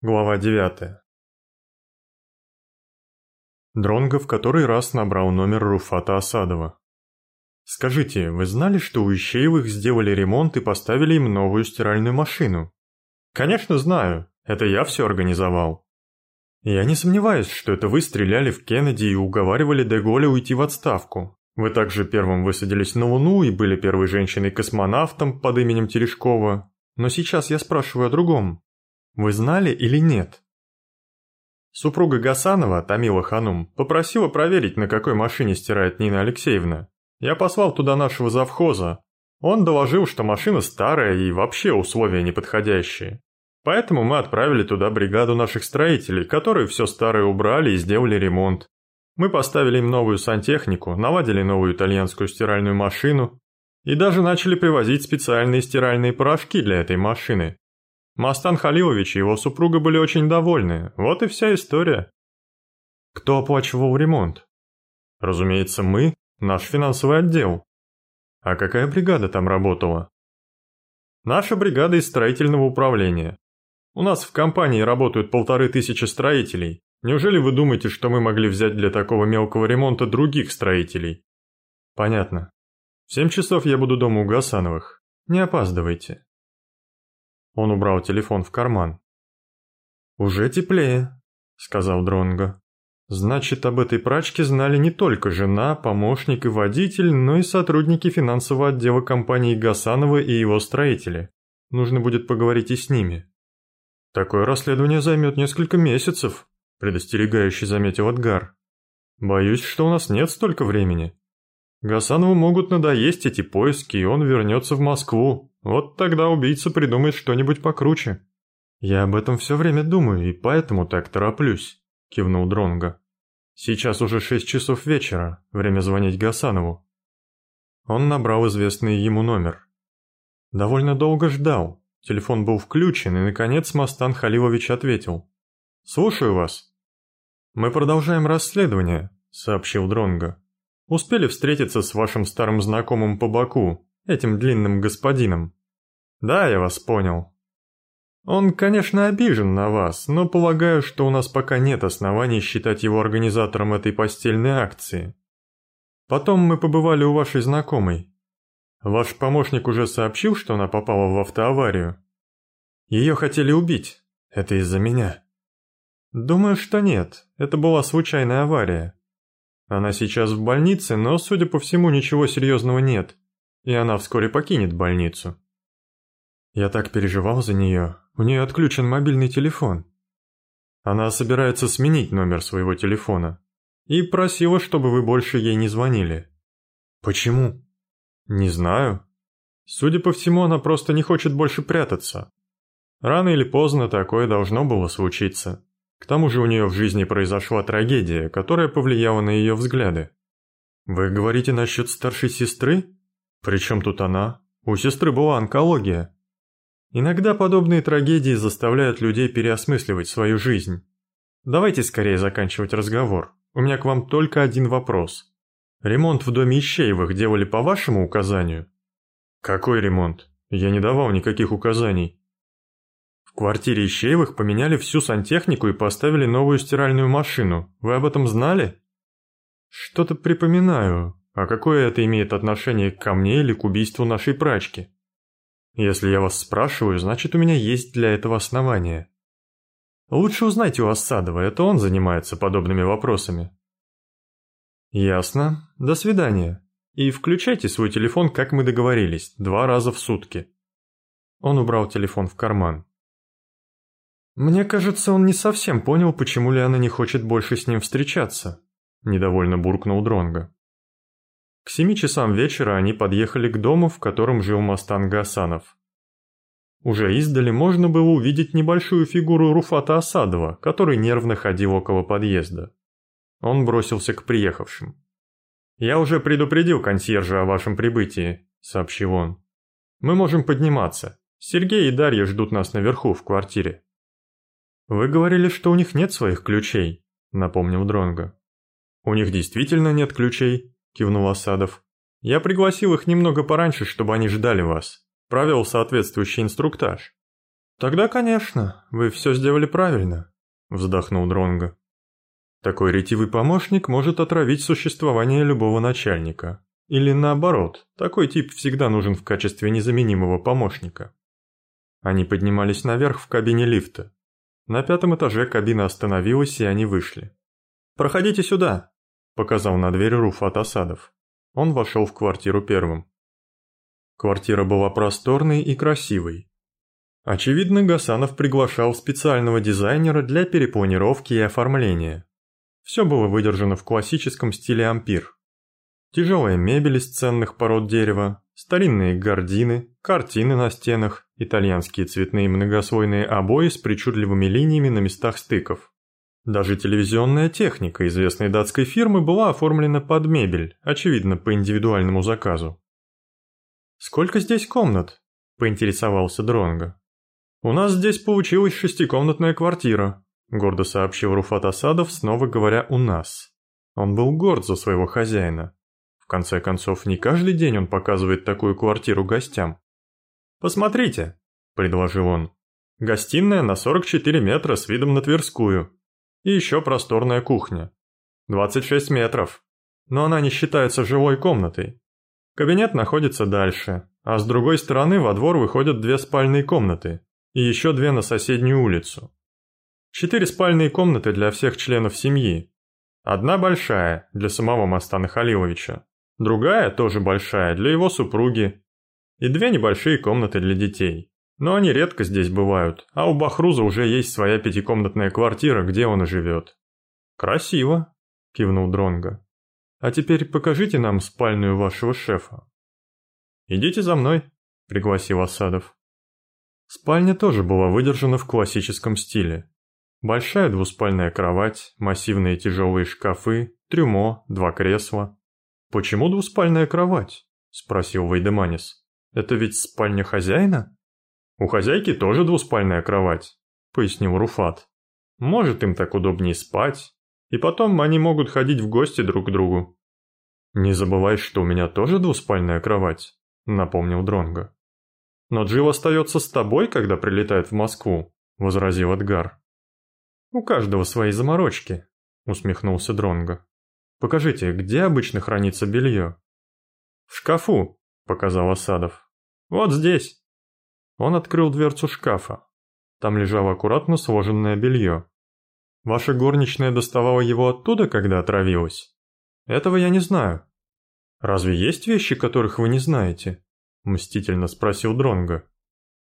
Глава 9 Дронго в который раз набрал номер Руфата Асадова. «Скажите, вы знали, что у Ищеевых сделали ремонт и поставили им новую стиральную машину?» «Конечно знаю, это я все организовал». «Я не сомневаюсь, что это вы стреляли в Кеннеди и уговаривали Деголя уйти в отставку. Вы также первым высадились на Луну и были первой женщиной-космонавтом под именем Терешкова. Но сейчас я спрашиваю о другом. Вы знали или нет? Супруга Гасанова, Тамила Ханум, попросила проверить, на какой машине стирает Нина Алексеевна. Я послал туда нашего завхоза. Он доложил, что машина старая и вообще условия неподходящие. Поэтому мы отправили туда бригаду наших строителей, которые все старое убрали и сделали ремонт. Мы поставили им новую сантехнику, наладили новую итальянскую стиральную машину и даже начали привозить специальные стиральные порошки для этой машины, Мастан Халилович и его супруга были очень довольны. Вот и вся история. Кто оплачивал ремонт? Разумеется, мы, наш финансовый отдел. А какая бригада там работала? Наша бригада из строительного управления. У нас в компании работают полторы тысячи строителей. Неужели вы думаете, что мы могли взять для такого мелкого ремонта других строителей? Понятно. В семь часов я буду дома у Гасановых. Не опаздывайте. Он убрал телефон в карман. «Уже теплее», — сказал Дронго. «Значит, об этой прачке знали не только жена, помощник и водитель, но и сотрудники финансового отдела компании Гасанова и его строители. Нужно будет поговорить и с ними». «Такое расследование займет несколько месяцев», — предостерегающе заметил Эдгар. «Боюсь, что у нас нет столько времени. Гасанову могут надоесть эти поиски, и он вернется в Москву, вот тогда убийца придумает что-нибудь покруче. Я об этом все время думаю, и поэтому так тороплюсь, кивнул Дронго. Сейчас уже шесть часов вечера, время звонить Гасанову. Он набрал известный ему номер. Довольно долго ждал. Телефон был включен, и, наконец, Мастан Халилович ответил. «Слушаю вас». «Мы продолжаем расследование», — сообщил Дронго. «Успели встретиться с вашим старым знакомым по Баку, этим длинным господином. Да, я вас понял. Он, конечно, обижен на вас, но полагаю, что у нас пока нет оснований считать его организатором этой постельной акции. Потом мы побывали у вашей знакомой. Ваш помощник уже сообщил, что она попала в автоаварию. Ее хотели убить. Это из-за меня. Думаю, что нет. Это была случайная авария. Она сейчас в больнице, но, судя по всему, ничего серьезного нет и она вскоре покинет больницу. Я так переживал за нее, у нее отключен мобильный телефон. Она собирается сменить номер своего телефона и просила, чтобы вы больше ей не звонили. Почему? Не знаю. Судя по всему, она просто не хочет больше прятаться. Рано или поздно такое должно было случиться. К тому же у нее в жизни произошла трагедия, которая повлияла на ее взгляды. Вы говорите насчет старшей сестры? «При чем тут она? У сестры была онкология». Иногда подобные трагедии заставляют людей переосмысливать свою жизнь. Давайте скорее заканчивать разговор. У меня к вам только один вопрос. Ремонт в доме Ищеевых делали по вашему указанию? Какой ремонт? Я не давал никаких указаний. В квартире Ищеевых поменяли всю сантехнику и поставили новую стиральную машину. Вы об этом знали? Что-то припоминаю. А какое это имеет отношение ко мне или к убийству нашей прачки? Если я вас спрашиваю, значит у меня есть для этого основания. Лучше узнайте у Осадова, это он занимается подобными вопросами. Ясно. До свидания. И включайте свой телефон, как мы договорились, два раза в сутки. Он убрал телефон в карман. Мне кажется, он не совсем понял, почему Лиана не хочет больше с ним встречаться. Недовольно буркнул Дронго. К семи часам вечера они подъехали к дому, в котором жил Мастан Гасанов. Уже издали можно было увидеть небольшую фигуру Руфата Асадова, который нервно ходил около подъезда. Он бросился к приехавшим. «Я уже предупредил консьержа о вашем прибытии», — сообщил он. «Мы можем подниматься. Сергей и Дарья ждут нас наверху, в квартире». «Вы говорили, что у них нет своих ключей», — напомнил Дронго. «У них действительно нет ключей», кивнул Асадов. «Я пригласил их немного пораньше, чтобы они ждали вас. Провел соответствующий инструктаж. Тогда, конечно, вы все сделали правильно, вздохнул Дронго. Такой ретивый помощник может отравить существование любого начальника. Или наоборот, такой тип всегда нужен в качестве незаменимого помощника. Они поднимались наверх в кабине лифта. На пятом этаже кабина остановилась, и они вышли. «Проходите сюда», – показал на дверь Руфат Асадов. Он вошел в квартиру первым. Квартира была просторной и красивой. Очевидно, Гасанов приглашал специального дизайнера для перепланировки и оформления. Все было выдержано в классическом стиле ампир. Тяжелая мебель из ценных пород дерева, старинные гардины, картины на стенах, итальянские цветные многослойные обои с причудливыми линиями на местах стыков. Даже телевизионная техника известной датской фирмы была оформлена под мебель, очевидно, по индивидуальному заказу. «Сколько здесь комнат?» – поинтересовался Дронго. «У нас здесь получилась шестикомнатная квартира», – гордо сообщил Руфат Асадов, снова говоря «у нас». Он был горд за своего хозяина. В конце концов, не каждый день он показывает такую квартиру гостям. «Посмотрите», – предложил он. «Гостиная на 44 метра с видом на Тверскую. И еще просторная кухня. 26 метров. Но она не считается жилой комнатой. Кабинет находится дальше, а с другой стороны во двор выходят две спальные комнаты и еще две на соседнюю улицу. Четыре спальные комнаты для всех членов семьи. Одна большая, для самого Мастана Халиловича, другая, тоже большая, для его супруги, и две небольшие комнаты для детей. Но они редко здесь бывают, а у Бахруза уже есть своя пятикомнатная квартира, где он и живет. «Красиво», – кивнул Дронго. «А теперь покажите нам спальную вашего шефа». «Идите за мной», – пригласил Осадов. Спальня тоже была выдержана в классическом стиле. Большая двуспальная кровать, массивные тяжелые шкафы, трюмо, два кресла. «Почему двуспальная кровать?» – спросил Вайдеманис. «Это ведь спальня хозяина?» «У хозяйки тоже двуспальная кровать», — пояснил Руфат. «Может, им так удобнее спать, и потом они могут ходить в гости друг к другу». «Не забывай, что у меня тоже двуспальная кровать», — напомнил Дронго. «Но Джилл остается с тобой, когда прилетает в Москву», — возразил Эдгар. «У каждого свои заморочки», — усмехнулся Дронго. «Покажите, где обычно хранится белье?» «В шкафу», — показал Осадов. «Вот здесь». Он открыл дверцу шкафа. Там лежало аккуратно сложенное белье. Ваша горничная доставала его оттуда, когда отравилась? Этого я не знаю. Разве есть вещи, которых вы не знаете? Мстительно спросил Дронго.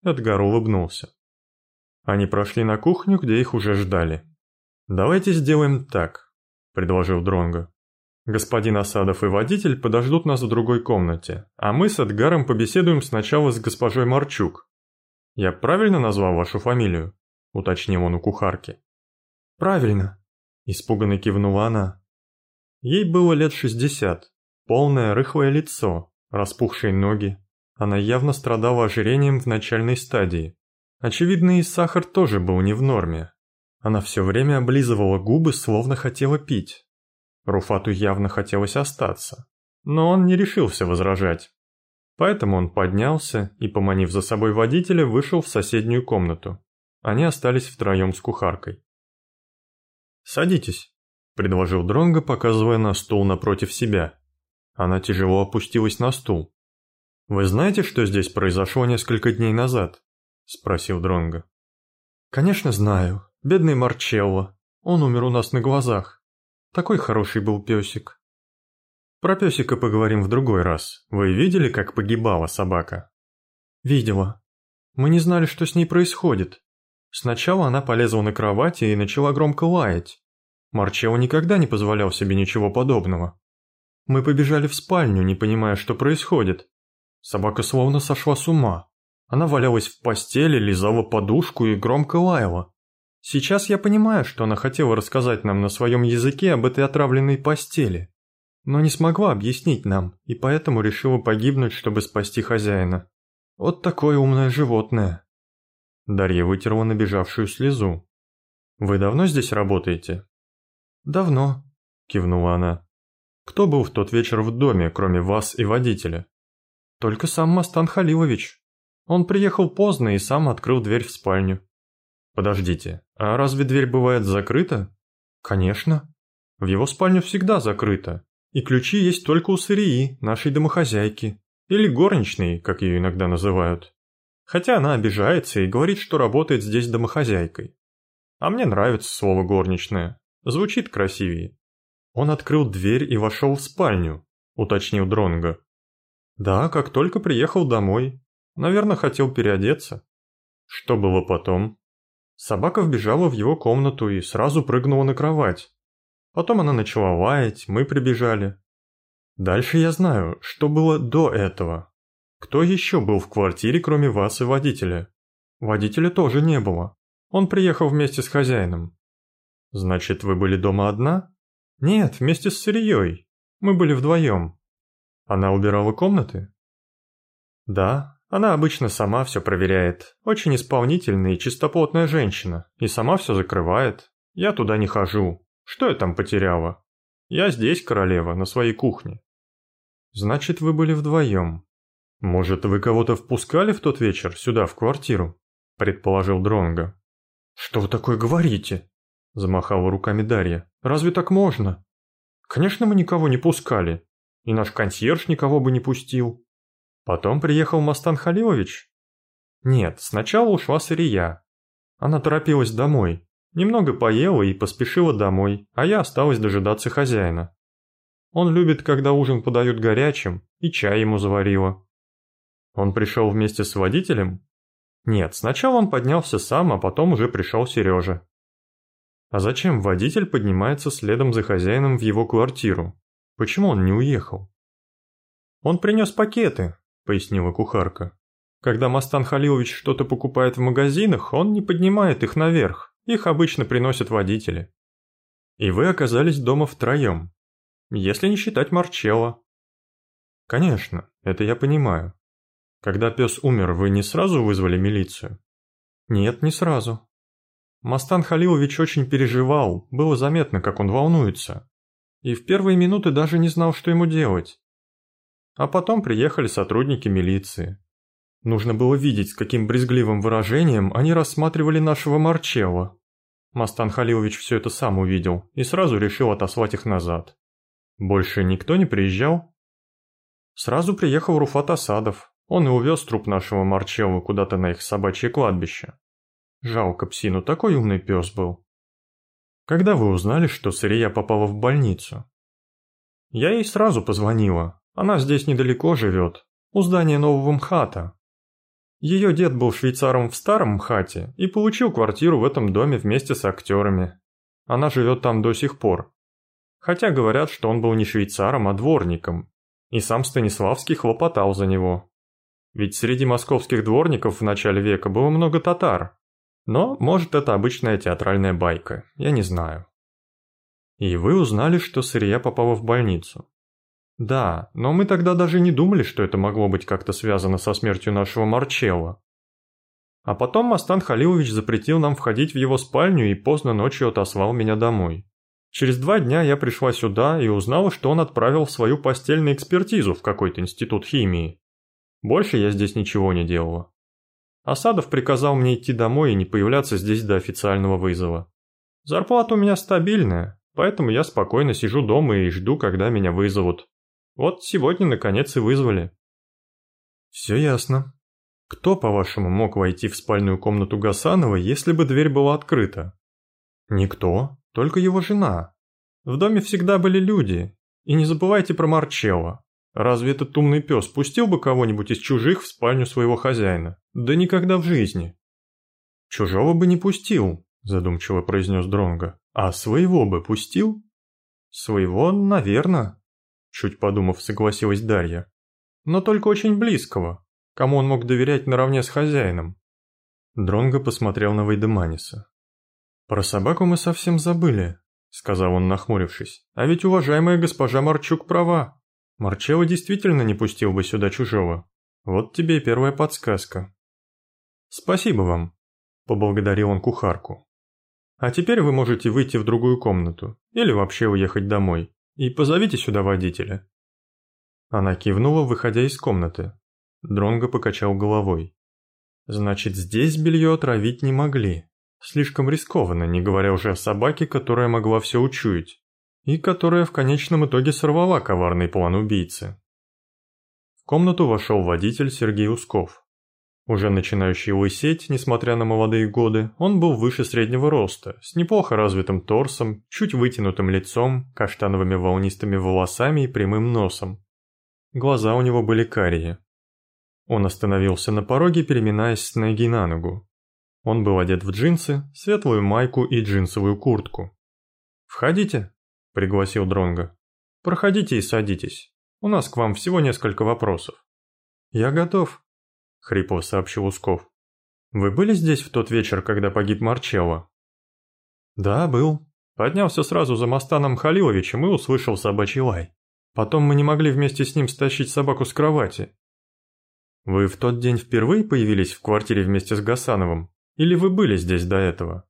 Эдгар улыбнулся. Они прошли на кухню, где их уже ждали. «Давайте сделаем так», — предложил Дронго. «Господин Асадов и водитель подождут нас в другой комнате, а мы с Эдгаром побеседуем сначала с госпожой Марчук. «Я правильно назвал вашу фамилию?» – уточнил он у кухарки. «Правильно», – испуганно кивнула она. Ей было лет шестьдесят, полное рыхлое лицо, распухшие ноги. Она явно страдала ожирением в начальной стадии. Очевидно, и сахар тоже был не в норме. Она все время облизывала губы, словно хотела пить. Руфату явно хотелось остаться, но он не решился возражать. Поэтому он поднялся и, поманив за собой водителя, вышел в соседнюю комнату. Они остались втроем с кухаркой. «Садитесь», — предложил Дронго, показывая на стул напротив себя. Она тяжело опустилась на стул. «Вы знаете, что здесь произошло несколько дней назад?» — спросил Дронго. «Конечно знаю. Бедный Марчелло. Он умер у нас на глазах. Такой хороший был песик. Про песика поговорим в другой раз. Вы видели, как погибала собака? Видела. Мы не знали, что с ней происходит. Сначала она полезла на кровати и начала громко лаять. Марчелло никогда не позволял себе ничего подобного. Мы побежали в спальню, не понимая, что происходит. Собака словно сошла с ума. Она валялась в постели, лизала подушку и громко лаяла. Сейчас я понимаю, что она хотела рассказать нам на своем языке об этой отравленной постели но не смогла объяснить нам, и поэтому решила погибнуть, чтобы спасти хозяина. Вот такое умное животное. Дарья вытерла набежавшую слезу. «Вы давно здесь работаете?» «Давно», – кивнула она. «Кто был в тот вечер в доме, кроме вас и водителя?» «Только сам Мастан Халилович». Он приехал поздно и сам открыл дверь в спальню. Подождите, а разве дверь бывает закрыта? Конечно. В его спальню всегда закрыто. И ключи есть только у Сырии, нашей домохозяйки. Или горничной, как ее иногда называют. Хотя она обижается и говорит, что работает здесь домохозяйкой. А мне нравится слово «горничная». Звучит красивее. Он открыл дверь и вошел в спальню, уточнил Дронго. Да, как только приехал домой. Наверное, хотел переодеться. Что было потом? Собака вбежала в его комнату и сразу прыгнула на кровать. Потом она начала лаять, мы прибежали. Дальше я знаю, что было до этого. Кто еще был в квартире, кроме вас и водителя? Водителя тоже не было. Он приехал вместе с хозяином. Значит, вы были дома одна? Нет, вместе с Сырией. Мы были вдвоем. Она убирала комнаты? Да, она обычно сама все проверяет. Очень исполнительная и чистоплотная женщина. И сама все закрывает. Я туда не хожу. Что я там потеряла? Я здесь, королева, на своей кухне. Значит, вы были вдвоем. Может, вы кого-то впускали в тот вечер сюда, в квартиру? Предположил Дронго. Что вы такое говорите? Замахала руками Дарья. Разве так можно? Конечно, мы никого не пускали. И наш консьерж никого бы не пустил. Потом приехал Мастан Халилович? Нет, сначала ушла Сырия. Она торопилась домой. Немного поела и поспешила домой, а я осталась дожидаться хозяина. Он любит, когда ужин подают горячим, и чай ему заварила. Он пришел вместе с водителем? Нет, сначала он поднялся сам, а потом уже пришел Сережа. А зачем водитель поднимается следом за хозяином в его квартиру? Почему он не уехал? Он принес пакеты, пояснила кухарка. Когда Мастан Халилович что-то покупает в магазинах, он не поднимает их наверх, их обычно приносят водители. И вы оказались дома втроем, если не считать Марчелла. Конечно, это я понимаю. Когда пес умер, вы не сразу вызвали милицию? Нет, не сразу. Мастан Халилович очень переживал, было заметно, как он волнуется. И в первые минуты даже не знал, что ему делать. А потом приехали сотрудники милиции. Нужно было видеть, с каким брезгливым выражением они рассматривали нашего Марчелла. Мастан Халилович все это сам увидел и сразу решил отослать их назад. Больше никто не приезжал? Сразу приехал Руфат Асадов. Он и увез труп нашего Марчелла куда-то на их собачье кладбище. Жалко псину, такой умный пес был. Когда вы узнали, что Сырия попала в больницу? Я ей сразу позвонила. Она здесь недалеко живет, у здания нового МХАТа. Ее дед был швейцаром в старом МХАТе и получил квартиру в этом доме вместе с актерами. Она живет там до сих пор. Хотя говорят, что он был не швейцаром, а дворником. И сам Станиславский хлопотал за него. Ведь среди московских дворников в начале века было много татар, но, может, это обычная театральная байка, я не знаю. И вы узнали, что Сырья попала в больницу? Да, но мы тогда даже не думали, что это могло быть как-то связано со смертью нашего Марчелла. А потом Мастан Халилович запретил нам входить в его спальню и поздно ночью отослал меня домой. Через два дня я пришла сюда и узнала, что он отправил свою постельную экспертизу в какой-то институт химии. Больше я здесь ничего не делала. Асадов приказал мне идти домой и не появляться здесь до официального вызова. Зарплата у меня стабильная, поэтому я спокойно сижу дома и жду, когда меня вызовут. Вот сегодня, наконец, и вызвали. Все ясно. Кто, по-вашему, мог войти в спальную комнату Гасанова, если бы дверь была открыта? Никто, только его жена. В доме всегда были люди. И не забывайте про Марчелло. Разве этот умный пес пустил бы кого-нибудь из чужих в спальню своего хозяина? Да никогда в жизни. Чужого бы не пустил, задумчиво произнес Дронго. А своего бы пустил? Своего, наверное, чуть подумав, согласилась Дарья. Но только очень близкого, кому он мог доверять наравне с хозяином. Дронго посмотрел на Вейдеманиса. «Про собаку мы совсем забыли», — сказал он, нахмурившись. «А ведь уважаемая госпожа Марчук права. Марчелло действительно не пустил бы сюда чужого. Вот тебе и первая подсказка. Спасибо вам, поблагодарил он кухарку. А теперь вы можете выйти в другую комнату или вообще уехать домой и позовите сюда водителя. Она кивнула, выходя из комнаты. Дронго покачал головой. Значит, здесь белье отравить не могли. Слишком рискованно, не говоря уже о собаке, которая могла все учуять. И которая в конечном итоге сорвала коварный план убийцы. В комнату вошел водитель Сергей Усков. Уже начинающий лысеть, несмотря на молодые годы, он был выше среднего роста, с неплохо развитым торсом, чуть вытянутым лицом, каштановыми волнистыми волосами и прямым носом. Глаза у него были карие. Он остановился на пороге, переминаясь с ноги на ногу. Он был одет в джинсы, светлую майку и джинсовую куртку. «Входите», — пригласил Дронго. «Проходите и садитесь. У нас к вам всего несколько вопросов». «Я готов», — хрипло сообщил Усков. «Вы были здесь в тот вечер, когда погиб Марчелло?» «Да, был. Поднялся сразу за Мастаном Халиловичем и услышал собачий лай. Потом мы не могли вместе с ним стащить собаку с кровати». «Вы в тот день впервые появились в квартире вместе с Гасановым? Или вы были здесь до этого?»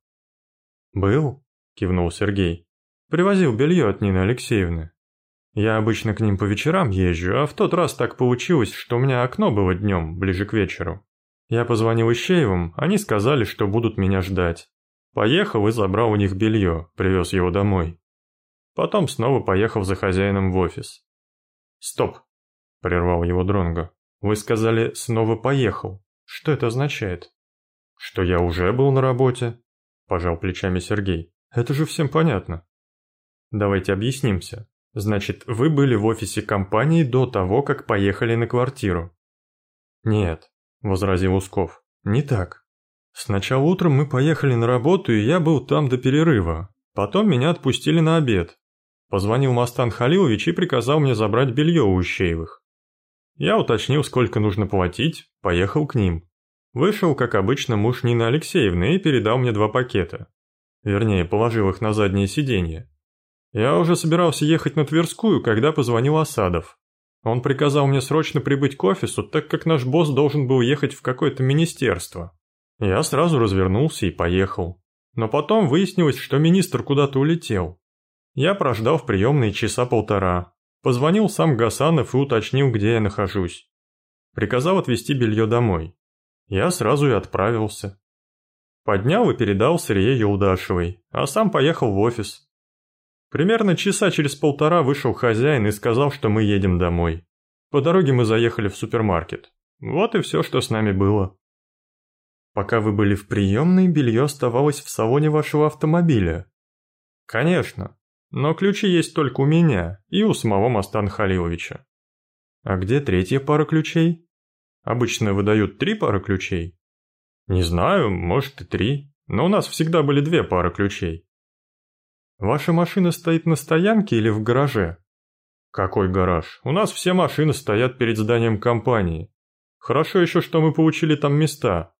«Был», — кивнул Сергей. «Привозил белье от Нины Алексеевны. Я обычно к ним по вечерам езжу, а в тот раз так получилось, что у меня окно было днем, ближе к вечеру. Я позвонил Ищеевым, они сказали, что будут меня ждать. Поехал и забрал у них белье, привез его домой. Потом снова поехал за хозяином в офис. «Стоп!» – прервал его Дронго. «Вы сказали, снова поехал. Что это означает?» «Что я уже был на работе?» – пожал плечами Сергей. «Это же всем понятно». «Давайте объяснимся. Значит, вы были в офисе компании до того, как поехали на квартиру? Нет, возразил Усков. Не так. Сначала утром мы поехали на работу, и я был там до перерыва. Потом меня отпустили на обед. Позвонил Мастан Халилович и приказал мне забрать белье у Ущеевых. Я уточнил, сколько нужно платить, поехал к ним. Вышел, как обычно, муж Нины Алексеевны и передал мне два пакета. Вернее, положил их на заднее сиденье. Я уже собирался ехать на Тверскую, когда позвонил Осадов. Он приказал мне срочно прибыть к офису, так как наш босс должен был ехать в какое-то министерство. Я сразу развернулся и поехал. Но потом выяснилось, что министр куда-то улетел. Я прождал в приемной часа полтора. Позвонил сам Гасанов и уточнил, где я нахожусь. Приказал отвезти белье домой. Я сразу и отправился. Поднял и передал сырье Юлдашевой, а сам поехал в офис. Примерно часа через полтора вышел хозяин и сказал, что мы едем домой. По дороге мы заехали в супермаркет. Вот и все, что с нами было. Пока вы были в приемной, белье оставалось в салоне вашего автомобиля. Конечно, но ключи есть только у меня и у самого Мастан Халиловича. А где третья пара ключей? Обычно выдают три пары ключей. Не знаю, может и три, но у нас всегда были две пары ключей. Ваша машина стоит на стоянке или в гараже? Какой гараж? У нас все машины стоят перед зданием компании. Хорошо еще, что мы получили там места.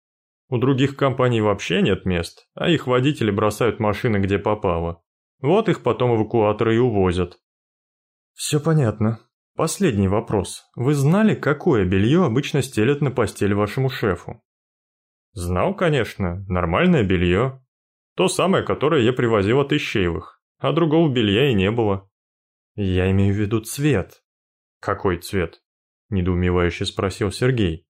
У других компаний вообще нет мест, а их водители бросают машины где попало. Вот их потом эвакуаторы и увозят. Все понятно. Последний вопрос. Вы знали, какое белье обычно стелят на постель вашему шефу? Знал, конечно. Нормальное белье. То самое, которое я привозил от Ищеевых, а другого белья и не было. Я имею в виду цвет. Какой цвет? Недоумевающе спросил Сергей.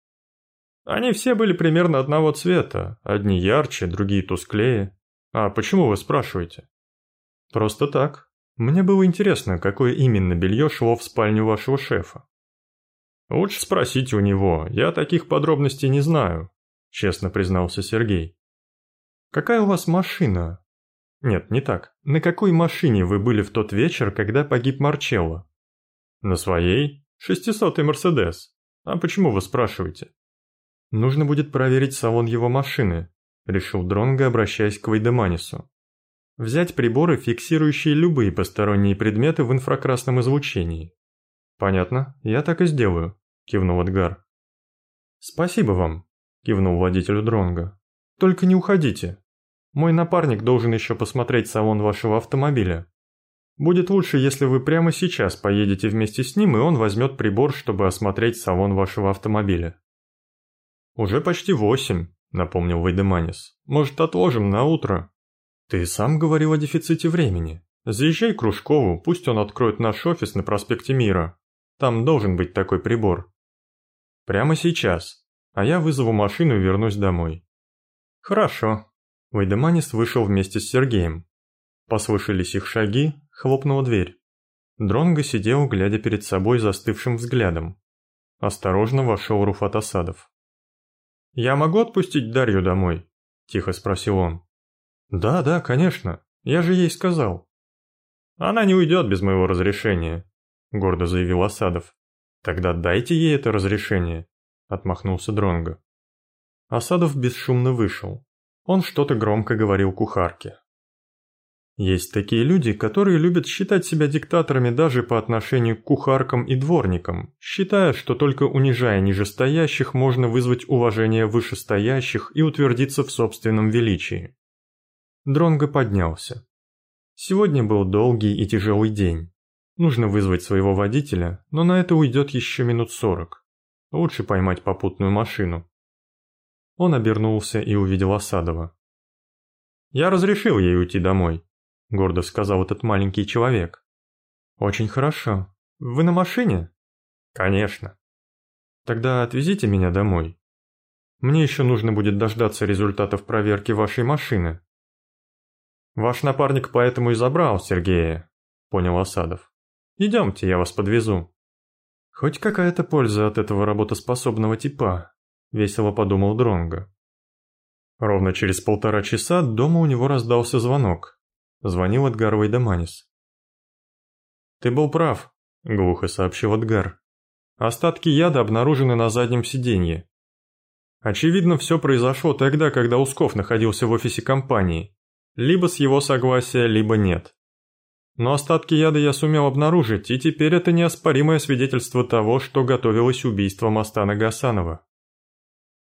Они все были примерно одного цвета, одни ярче, другие тусклее. А почему вы спрашиваете? Просто так. Мне было интересно, какое именно белье шло в спальню вашего шефа. Лучше спросите у него, я таких подробностей не знаю, честно признался Сергей. Какая у вас машина? Нет, не так. На какой машине вы были в тот вечер, когда погиб Марчелло? На своей? Шестисотый Мерседес. А почему вы спрашиваете? Нужно будет проверить салон его машины, решил Дронго, обращаясь к Вейдеманису. Взять приборы, фиксирующие любые посторонние предметы в инфракрасном излучении. Понятно, я так и сделаю, кивнул Эдгар. Спасибо вам, кивнул водителю Дронго. Только не уходите. Мой напарник должен еще посмотреть салон вашего автомобиля. Будет лучше, если вы прямо сейчас поедете вместе с ним, и он возьмет прибор, чтобы осмотреть салон вашего автомобиля». «Уже почти восемь», — напомнил Вейдеманис. «Может, отложим на утро?» «Ты сам говорил о дефиците времени. Заезжай к Кружкову, пусть он откроет наш офис на проспекте Мира. Там должен быть такой прибор». «Прямо сейчас», — а я вызову машину и вернусь домой». «Хорошо». Вайдеманис вышел вместе с Сергеем. Послышались их шаги, хлопнула дверь. Дронго сидел, глядя перед собой застывшим взглядом. Осторожно вошел Руфат Асадов. «Я могу отпустить Дарью домой?» – тихо спросил он. «Да, да, конечно. Я же ей сказал». «Она не уйдет без моего разрешения», – гордо заявил Асадов. «Тогда дайте ей это разрешение», – отмахнулся Дронго. Асадов бесшумно вышел. Он что-то громко говорил кухарке. Есть такие люди, которые любят считать себя диктаторами даже по отношению к кухаркам и дворникам, считая, что только унижая нижестоящих можно вызвать уважение вышестоящих и утвердиться в собственном величии. Дронго поднялся. Сегодня был долгий и тяжелый день. Нужно вызвать своего водителя, но на это уйдет еще минут сорок. Лучше поймать попутную машину. Он обернулся и увидел Осадова. «Я разрешил ей уйти домой», — гордо сказал этот маленький человек. «Очень хорошо. Вы на машине?» «Конечно». «Тогда отвезите меня домой. Мне еще нужно будет дождаться результатов проверки вашей машины». «Ваш напарник поэтому и забрал Сергея», — понял Осадов. «Идемте, я вас подвезу». «Хоть какая-то польза от этого работоспособного типа», — весело подумал Дронго. Ровно через полтора часа дома у него раздался звонок. Звонил Эдгар Вайдаманис. «Ты был прав», — глухо сообщил Эдгар. «Остатки яда обнаружены на заднем сиденье. Очевидно, все произошло тогда, когда Усков находился в офисе компании. Либо с его согласия, либо нет. Но остатки яда я сумел обнаружить, и теперь это неоспоримое свидетельство того, что готовилось убийство Мастана Гасанова.